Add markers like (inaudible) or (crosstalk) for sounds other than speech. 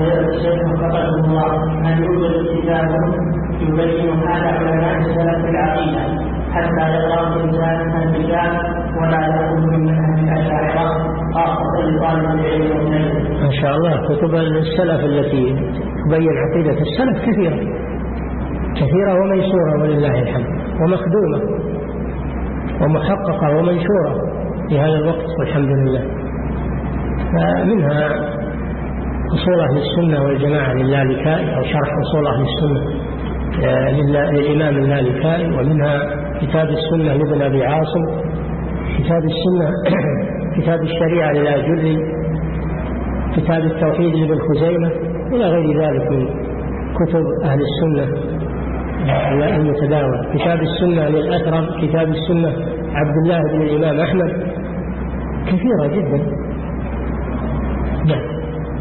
وفقه الله أن يوجد يبين علماء العقيدة حتى من الأشاعرة العلم. ما شاء الله كتب السلف التي تبين عقيدة السلف كثيرة. كثيرة وميسورة ولله الحمد. ومخدومة. ومحققة ومنشورة في هذا الوقت والحمد لله. فمنها أصول أهل السنة والجماعة للالكائي أو شرح أصول أهل السنة آه، للإمام اللالكائي ومنها كتاب السنة لابن أبي عاصم. كتاب السنة (clears throat) كتاب الشريعة للآجري كتاب التوحيد لابن خزيمة إلى غير ذلك من كتب أهل السنة المتداول. كتاب السنة للأثرم كتاب السنة عبد الله بن الإمام أحمد. كثيرة جدا.